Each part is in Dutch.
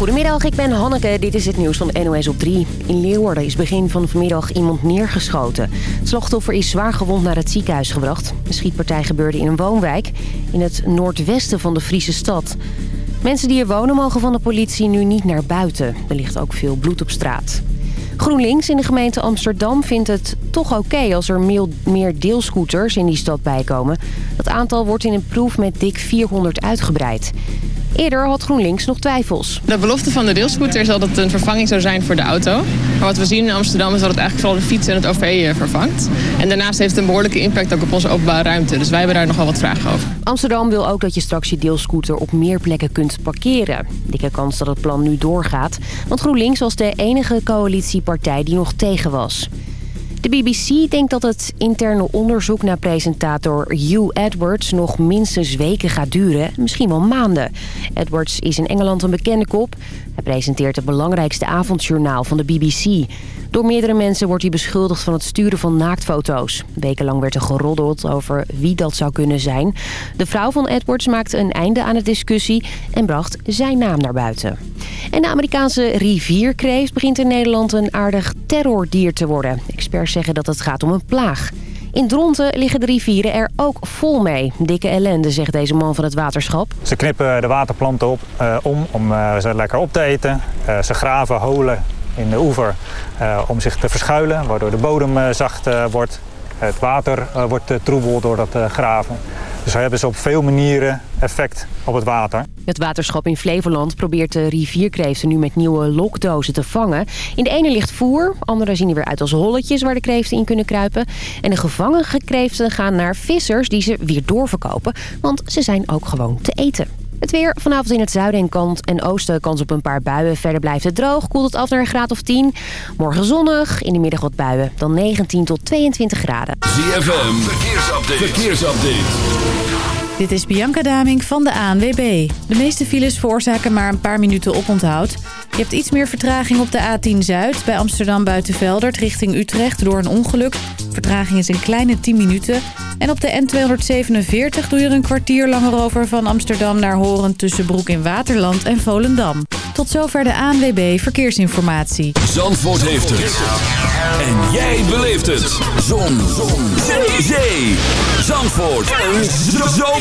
Goedemiddag, ik ben Hanneke. Dit is het nieuws van NOS op 3. In Leeuwarden is begin van vanmiddag iemand neergeschoten. Het slachtoffer is zwaar gewond naar het ziekenhuis gebracht. De schietpartij gebeurde in een woonwijk in het noordwesten van de Friese stad. Mensen die er wonen mogen van de politie nu niet naar buiten. Er ligt ook veel bloed op straat. GroenLinks in de gemeente Amsterdam vindt het toch oké als er meer deelscooters in die stad bijkomen. Dat aantal wordt in een proef met dik 400 uitgebreid. Eerder had GroenLinks nog twijfels. De belofte van de deelscooter is dat het een vervanging zou zijn voor de auto. Maar wat we zien in Amsterdam is dat het eigenlijk vooral de fiets en het OV eh, vervangt. En daarnaast heeft het een behoorlijke impact ook op onze openbare ruimte. Dus wij hebben daar nogal wat vragen over. Amsterdam wil ook dat je straks je deelscooter op meer plekken kunt parkeren. Dikke kans dat het plan nu doorgaat. Want GroenLinks was de enige coalitiepartij die nog tegen was. De BBC denkt dat het interne onderzoek naar presentator Hugh Edwards nog minstens weken gaat duren, misschien wel maanden. Edwards is in Engeland een bekende kop. Hij presenteert het belangrijkste avondjournaal van de BBC. Door meerdere mensen wordt hij beschuldigd van het sturen van naaktfoto's. Wekenlang werd er geroddeld over wie dat zou kunnen zijn. De vrouw van Edwards maakte een einde aan de discussie en bracht zijn naam naar buiten. En de Amerikaanse rivierkreeft begint in Nederland een aardig terrordier te worden. Experts zeggen dat het gaat om een plaag. In Dronten liggen de rivieren er ook vol mee. Dikke ellende, zegt deze man van het waterschap. Ze knippen de waterplanten op, uh, om om uh, ze lekker op te eten. Uh, ze graven holen in de oever om zich te verschuilen, waardoor de bodem zacht wordt. Het water wordt troebel door dat graven. Dus hebben ze op veel manieren effect op het water. Het waterschap in Flevoland probeert de rivierkreeften nu met nieuwe lokdozen te vangen. In de ene ligt voer, andere zien er weer uit als holletjes waar de kreeften in kunnen kruipen. En de gevangen gekreeften gaan naar vissers die ze weer doorverkopen, want ze zijn ook gewoon te eten. Het weer vanavond in het zuiden en kant en oosten kans op een paar buien. Verder blijft het droog, koelt het af naar een graad of 10. Morgen zonnig, in de middag wat buien. Dan 19 tot 22 graden. ZFM, verkeersupdate. verkeersupdate. Dit is Bianca Daming van de ANWB. De meeste files veroorzaken maar een paar minuten oponthoud. Je hebt iets meer vertraging op de A10 Zuid bij Amsterdam Buitenveldert richting Utrecht door een ongeluk. Vertraging is een kleine 10 minuten. En op de N247 doe je er een kwartier langer over van Amsterdam naar Horen tussen Broek in Waterland en Volendam. Tot zover de ANWB Verkeersinformatie. Zandvoort heeft het. En jij beleeft het. Zon. Zon. Zee. Zandvoort. Een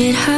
it hurt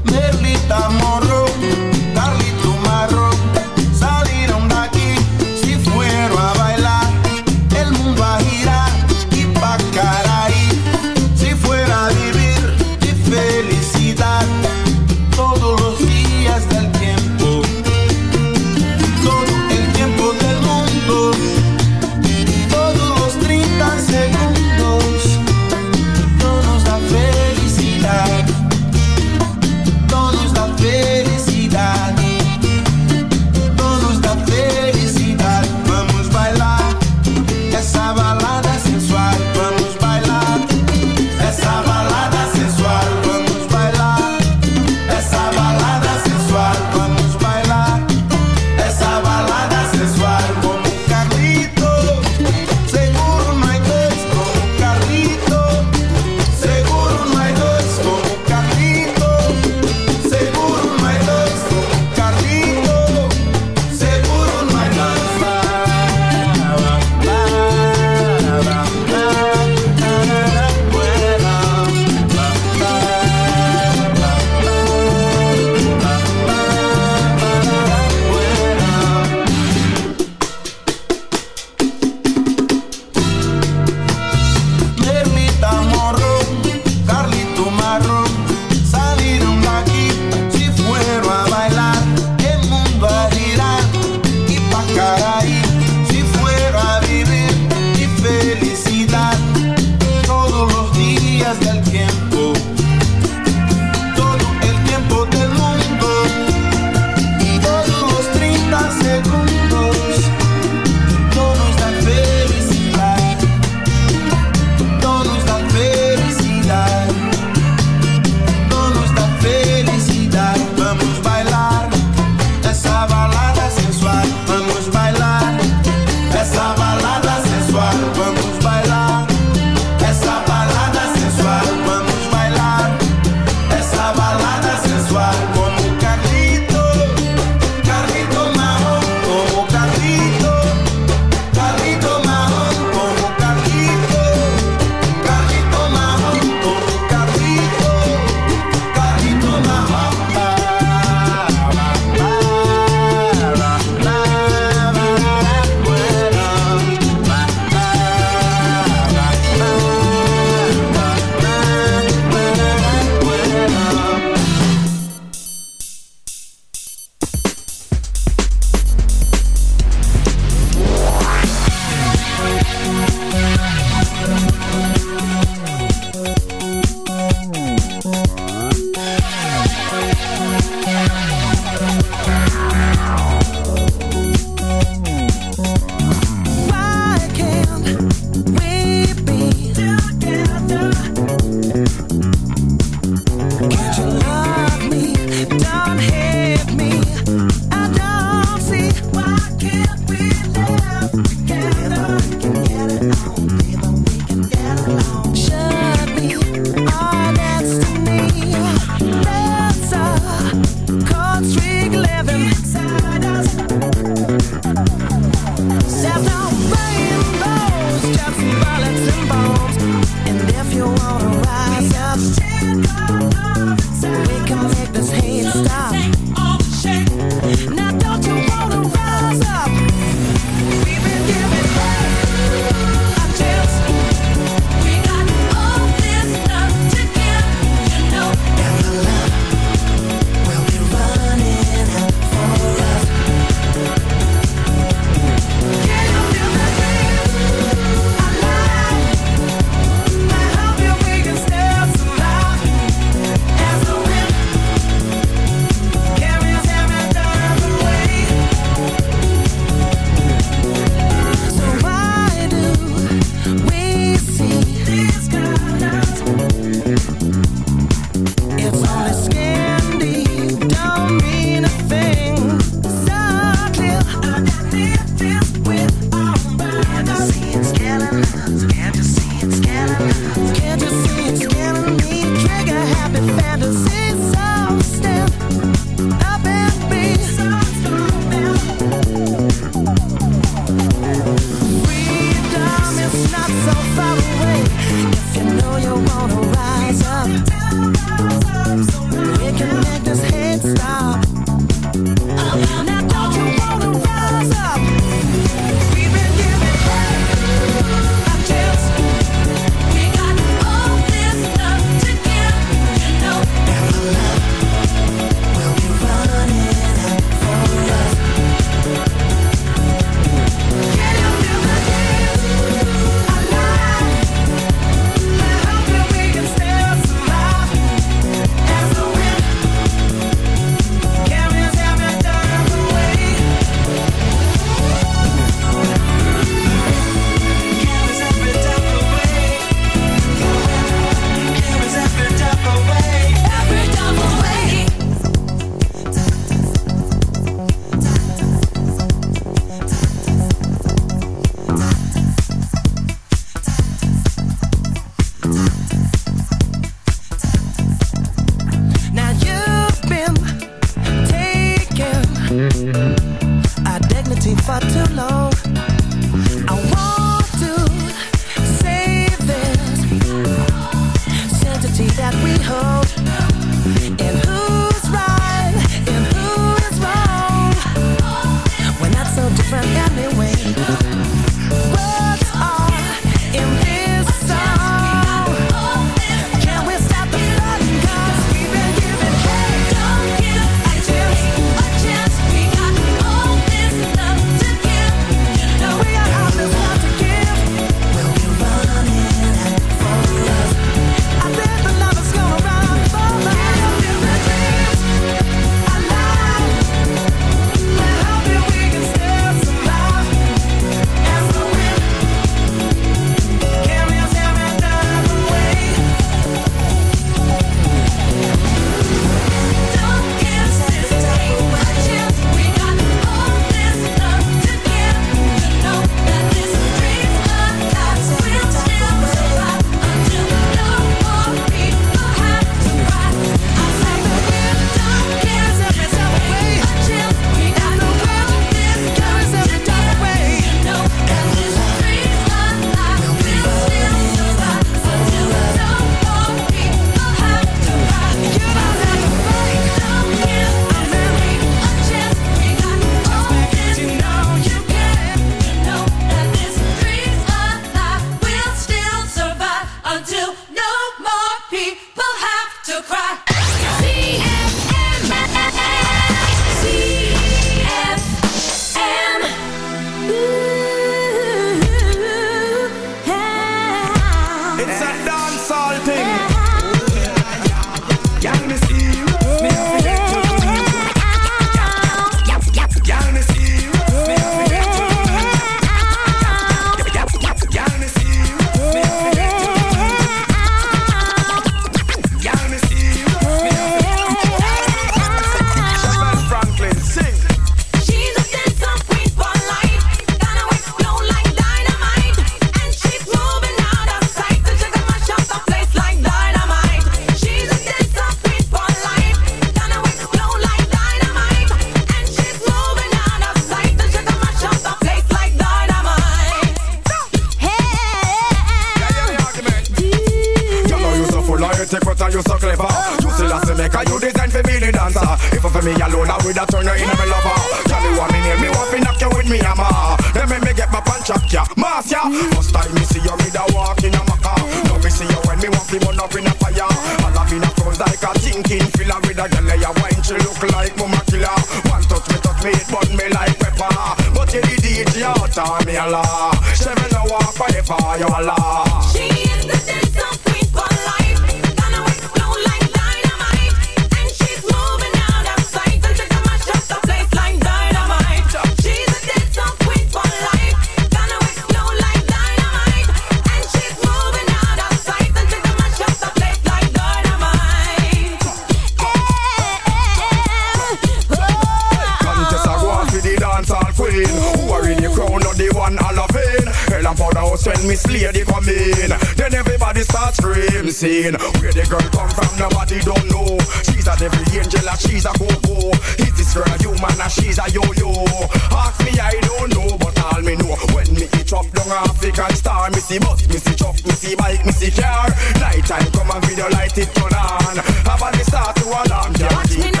chop down African star. Missy bus, Missy see truck, me bike, Missy car. Night time come and video light it turn on. Have a start to alarm. yeah.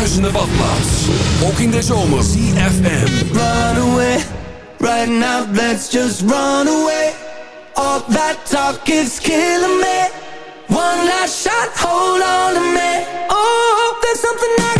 bruisende badplaats. Ook in de zomer. CFM. Run away, right now let's just run away. All that talk is killing me. One last shot, hold on to me. Oh, there's something I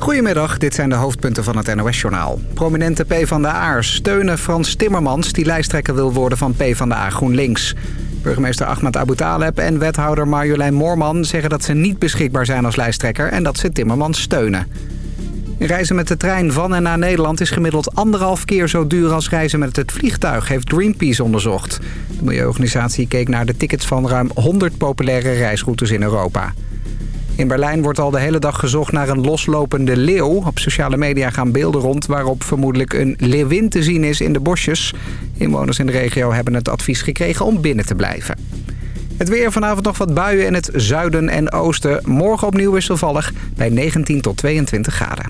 Goedemiddag, dit zijn de hoofdpunten van het NOS-journaal. Prominente PvdA'ers steunen Frans Timmermans... die lijsttrekker wil worden van PvdA GroenLinks. Burgemeester Ahmad Abu Taleb en wethouder Marjolein Moorman... zeggen dat ze niet beschikbaar zijn als lijsttrekker... en dat ze Timmermans steunen. Reizen met de trein van en naar Nederland is gemiddeld anderhalf keer zo duur als reizen met het vliegtuig, heeft Greenpeace onderzocht. De milieuorganisatie keek naar de tickets van ruim 100 populaire reisroutes in Europa. In Berlijn wordt al de hele dag gezocht naar een loslopende leeuw. Op sociale media gaan beelden rond waarop vermoedelijk een leeuwin te zien is in de bosjes. Inwoners in de regio hebben het advies gekregen om binnen te blijven. Het weer vanavond nog wat buien in het zuiden en oosten. Morgen opnieuw wisselvallig bij 19 tot 22 graden.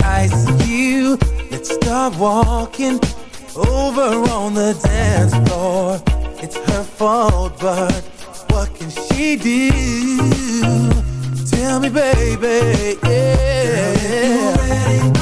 I see you. Let's start walking over on the dance floor. It's her fault but what can she do? Tell me baby, yeah. Girl,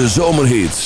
De zomerhits.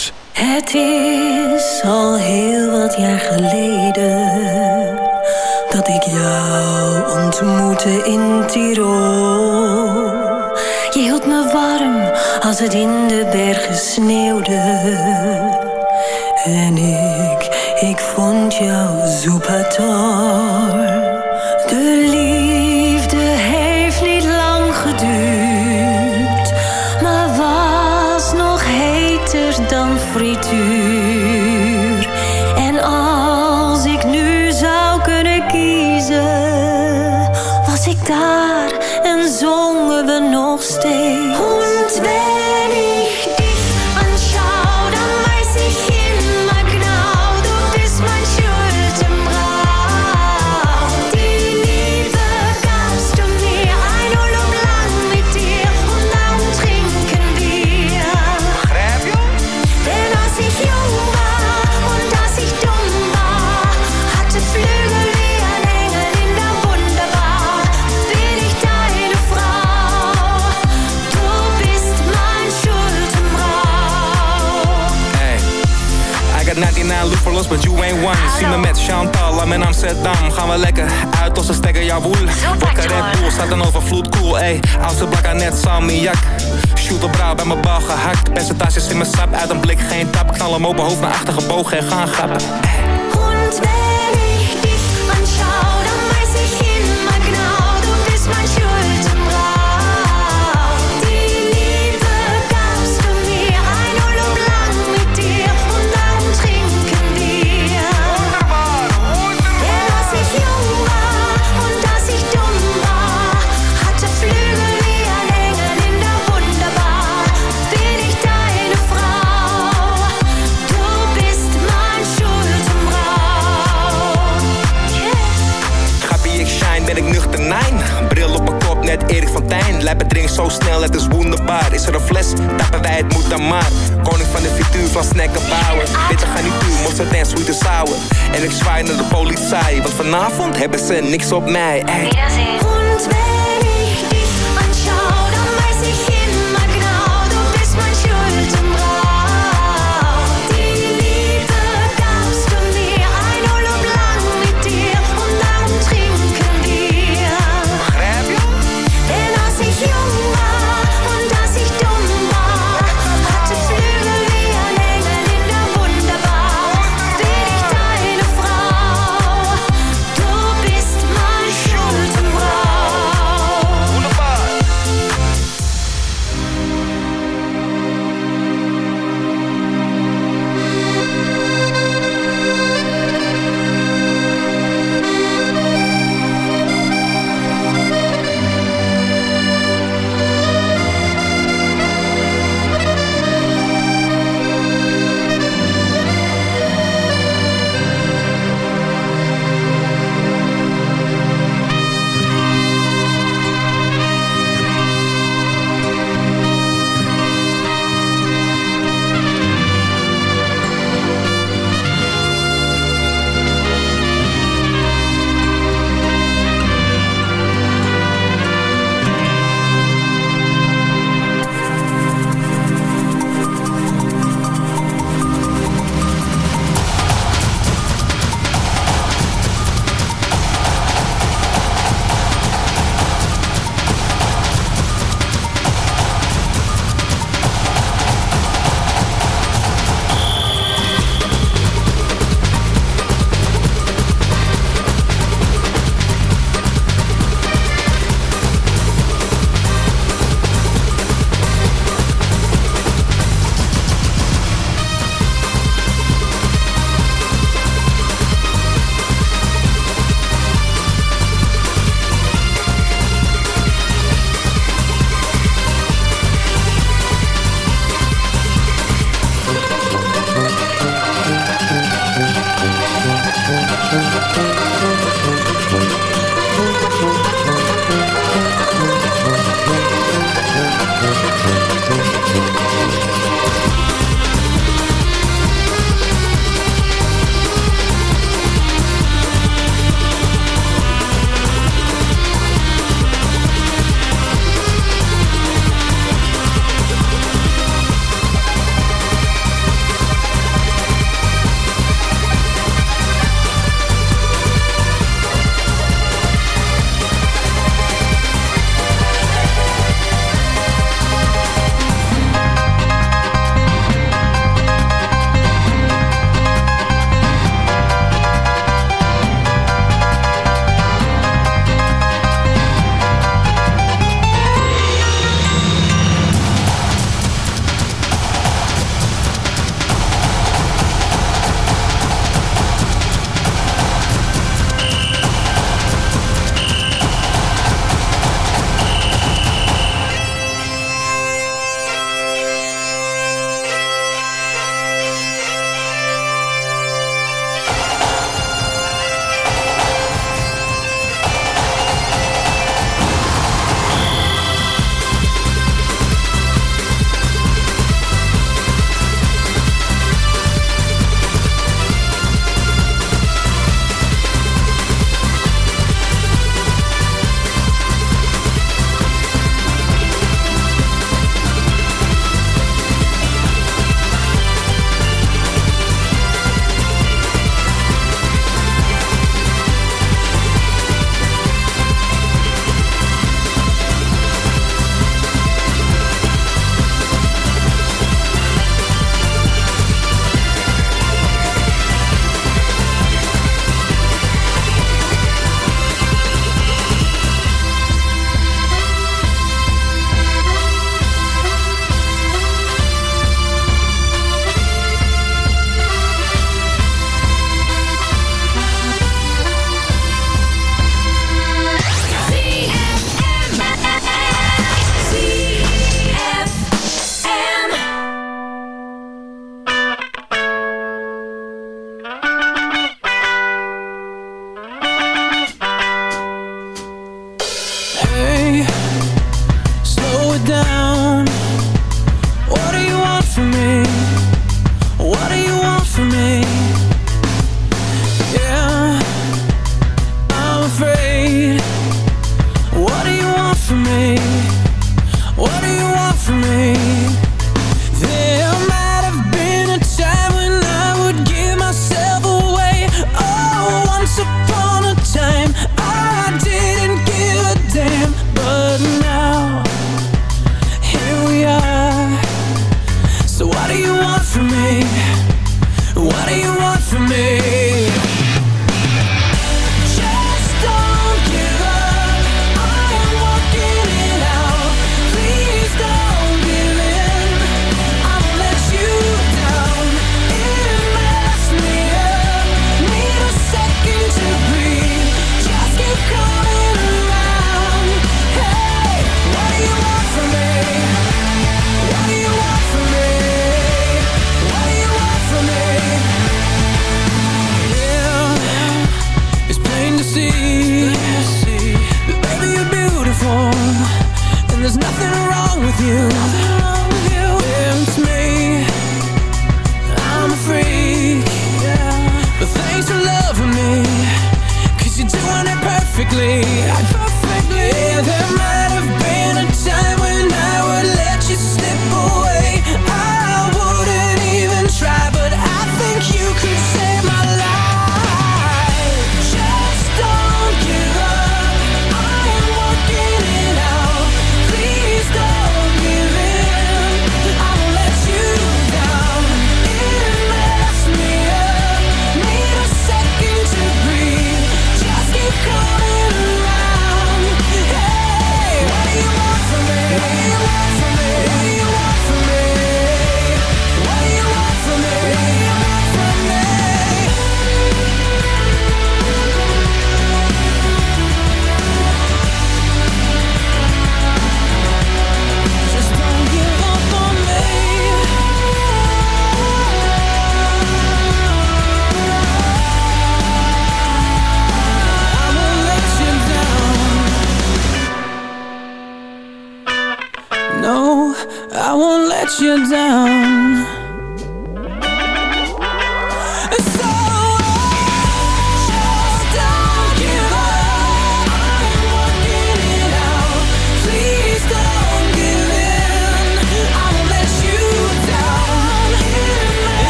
Hond. Zie me met Chantal, I'm in Amsterdam. Gaan we lekker uit een stekker, jawoel. Vodka Red Bull, staat een overvloed, cool, ey. Oudste blakka net salmiak. Shoot op brouw bij mijn bal gehakt. Percentages in mijn sap, uit een blik geen tap. Knal hem open, hoofd naar achter gebogen en gaan grappen. Tijn. Lijpen drink zo snel, het is wonderbaar. Is er een fles, tappen wij het moet dan maar. Koning van de frituur, van snacken bouwen. Witte garnituur, mosterd en sweet and sour. En ik zwaai naar de politie, want vanavond hebben ze niks op mij.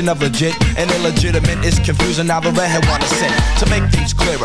Definition of legit and illegitimate is confusing. Now the redhead wanna sing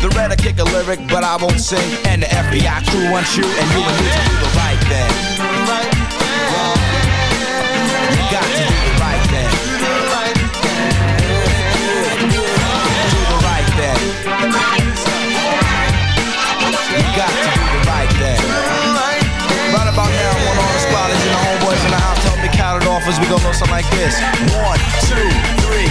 The red I kick a lyric, but I won't sing. And the FBI crew wants you, and you and me to do the right thing. You got to do the right thing. Do the right thing. You got to do the right thing. Right about now, I want all the squatters and the homeboys in the house to help me count it off as we go know something like this. One, two, three,